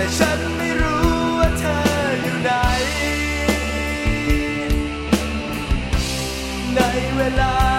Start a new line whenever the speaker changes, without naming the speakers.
แต่ฉันไม่รู้ว่าเธออยู่ไหน ในเวลา